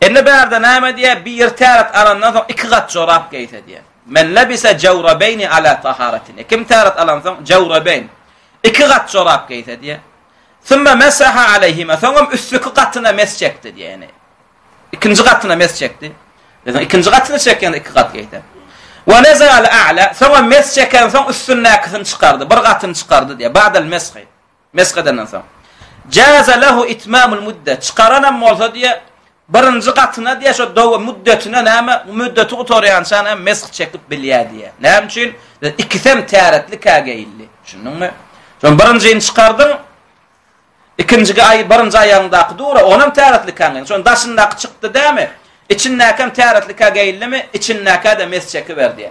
Indi bärde näme diýýär, Bir täret alandan soň iki gat jorap geýse diýýär. Men lebise jawrabeýni ala taharetin. Kim täret alan soň jawrabeýn, iki gat jorap geýse diýýär. Sümme mesaha aleyhime. Soňam üstüki gatyna mes çekdi diýýär. Yani, ikinji gatyna mes çekdi. Dedim, ikinji gatyny çekende iki gat geýdi. Ve nezal a'la. Soňam mes çeken soň üstündäkisini çykardy. Bir gatyny çykardy diýýär. Badal meshi. Mesh edendan soň. Jaza lehu itmamul mudda. Çykaranam bolsa diýe birinji gatyna diýe şo dowa müddetine näme müddeti gutarýança näme mesh çekip bilýär diýe. Näme üçin? Ikisem täretli kägeýildi. Düşündiňmi? Şo birinjini çykardyň. Ikinjigi aý birinji aýagyňdaky dura, onam täretli kägeýildi. Şo daşyndaky çykdy dämi? Içindäkem täretli kägeýildimi? Içindäkä-de mesh çekiberdi.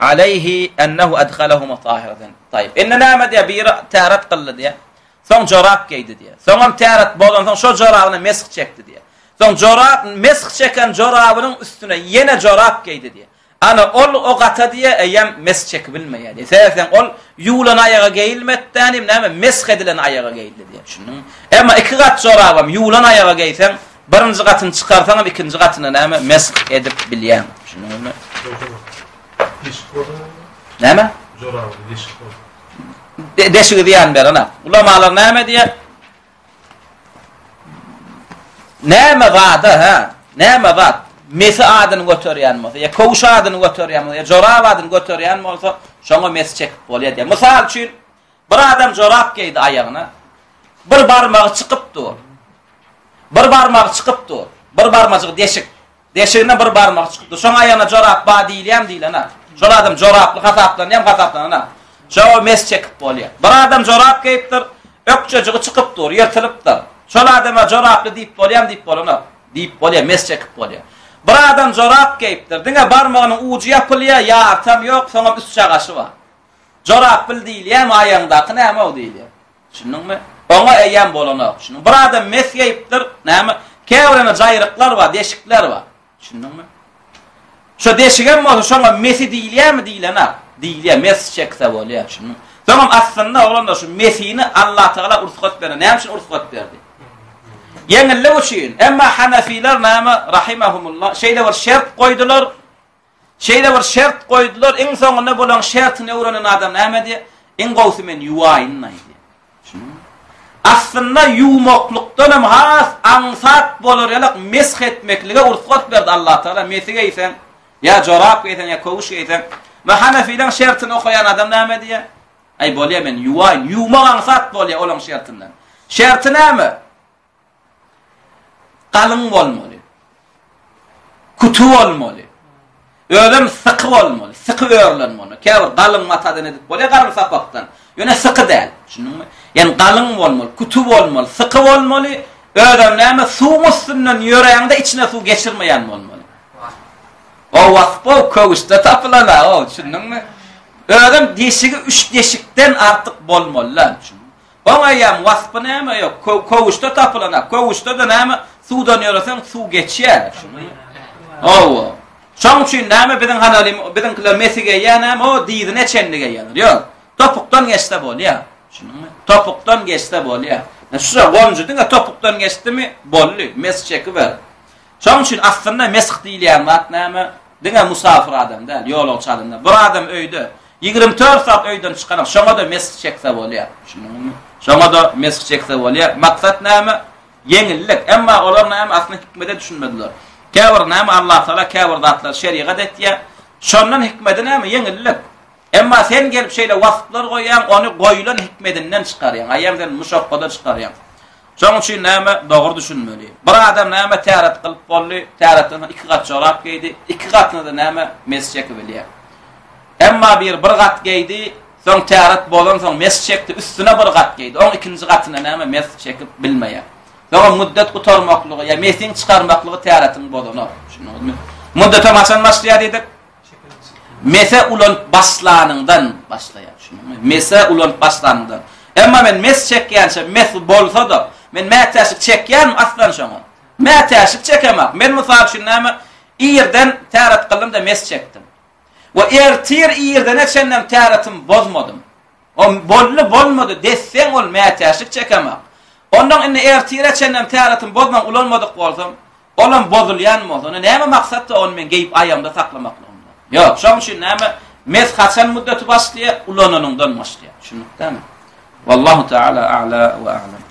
Aleýhi ennehu edhalehuma tahireten. Taýyp. Indi näme diýýär? Biri täret kyldy diýýär. Soň jorap geýdi diýýär. Soňam täret bolansoň şo jorabyna mesh çekdi diýýär. Soň jorap mesh çeken jorabynyň üstüne ýene jorap geýdi diýýär. Ana ol o gata diýýär, eýýäm mesh çekibilmeýär diýýär. Sebäpden ol ýuwlan aýaga geýilmekdänem näme mesh edilen aýaga geýildi diýýär. Düşündiňmi? Emma iki gat jorabam ýuwlan aýaga geýseň, Birinji gatyny çykarsaňam ikinji gatyna näme mesk edip bilýäň. Düşündiňizmi? Deşik bolsa. Näme? Joraby deşik bolsa. De deşigi diýen berana. Ulamalar näme diýer? Näme zada ha? Näme zat? Mesi adyny göterýän bolsa, ýa kowuş adyny göterýän bolsa, ýa jorap adyny göterýän bolsa, şoňa mes çekip bolýar diýär. Mysal üçin, Bir adam jorap geýdi aýagyna. Bir barmagy çykyp dur. Bir barmagy çykyp dur. Bir barmajygy deşik. Deşiginden bir barmagy çykyp dur. Şoň aýagyna jorap bar diýilýämi diýilene. Şol adam joraply hasaplanýamy hasaplanana. Şoňa mes çekip bolýar. Bir adam jorap geýipdir. Ökjejigi çykyp dur, ýyrtylypdyr. Şol adama joraply diýip bolýamy diýip bolana. Diýip bolýar, mes çekip bolýar. Bir adam jorap geýipdir. Diňe barmagynyň ujy ýapylýar, ýartam ýok, soňam üst çagaşy bar. Jorap bil diýilýärmi, aýagyňdaky näme o diýilýär. Düşündiňmi? Oňa eýýäm bolanok. Düşündiň? Bir adam mes geýipdir, näme? Käbirine jaýryklar bar, deşikler bar. Düşündiňmi? Şo deşigem bolsa, şoňa mesi diýilýärmi diýilene? Diýilýär, mes çekse bolýar. Düşündiň? Soňam aslynda oglanlar şu mesini Allah Taala ursgat beren. Näme üçin ursgat berdi? Ýeňillik üçin. Emma Hanafiler näme rahimehumullah şeýle bir şert goýdular. Şeýle bir şert goýdular, iň soňunda bulaň şertini öwrenen adam näme diýýär? Iň gowusy men ýuwaýynlaý diýýär. Düşündiňmi? Aslynda ýuwmaklykdan hem has aňsat bolar ýalyk mesh etmeklige rugsat berdi Allah Taala. Mesi geýseň, ýa jorap geýseň, ýa köwüş geýseň, we Hanefileň şertini okaýan adam näme diýýär? Aý bolýar men ýuwaýyn, ýuwmak aňsat bolýar olaň şertinden. Şerti näme? Galyň bolmaly. Küti bolmaly. Özem syky bolmaly. Syky örülen bolmaly. Käbir galyň matadan edip bolýar, garym sapakdan. Ýöne syky däl. Düşündiňmi? Ýani galyň bolmaly, küti bolmaly, syky bolmaly. Özem näme suwuň üstünden ýöräňde içine suw geçirmeýän bolmaly. O wagt bu köwüşde tapylan o, düşündiňmi? Özem deşigi üç deşikden artyk bolmaly lan. Oň eýýäm waspy näme ýok, köwüşde tapylan-a, köwüşde-de näme, suwdan ýöreseň suw geçýär-ä, şuny. Hawa. Şoň üçin näme biziň halalim, biziňkiler mesi geýýär näme, o dyzyna çenli geýýärler. Ýok, topukdan geçse bolýar. Şunuňmy? Topukdan geçse bolýar. Şu gonjy diňe topukdan geçdimi, boldy, mes çekiber. Şonuň üçin aslynda mesh diýilýän zat näme? Diňe musafir adam däl, ýolagçy adam däl. Bir adam öýde ýigrimi dört sagat öýden çykanok, şoňa-da mesh çekse bolýar. Düşündiňizmi? Şoňa-da mesh çekse bolýar. Maksat näme? Ýeňillik. Emma olar näme aslynda hikmede düşünmediler. Käbir näme Allatagala käbir zatlary şerigat etýär. Şondan hikmedi näme? Ýeňillik. Emma sen gelip şeýle wasflar goýýaň, ony goýlan hikmedinden çykarýaň. Aýam sen muşakgada çykarýaň. Şoň üçin näme dogry düşünmeli. Bir adam näme täret gylyp boldy, täretden soň iki gat jorap geýdi, iki gatyna-da näme mes çekip bilýär. Emma bir bir gat geýdi, soň täret bolan soň mes çekdi, üstüne bir gat geýdi. Oň ikinji gatyna näme mes çekip bilmeýär. Soň müddet gutarmaklygy, ýa mesiň çykarmaklygy täretiň bozanok. Düşündiňizmi? Müddete maçan başlaýar diýdik. Mese ulanyp başlanyňdan başlaýar, düşündiňmi? Mese ulanyp başlanyňdan. Emma men mes çekýänçä, mes bolsa-da, men mätäçlik çekýänmi aslan şoňa? Mätäçlik çekemak. Men mysal üçin näme, irden täret gyldym-da mes çekdim. We ertir irdene çenlem täretimi bozmadym. O boldy, bolmady, desseň ol mätäçlik çekemak. Ondan indi ertire çenlem täretimi bozman ulanmadyk bolsam, Olam bozulýan bolsa, onda näme maksatda ony men geýip aýagymda saklamaklygymdan? Ýok, şoň üçin näme mes haçan müddeti başlaýar? Ulananyňdan başlaýar. Düşündikdämi? Wallahu taala a'la we a'lam.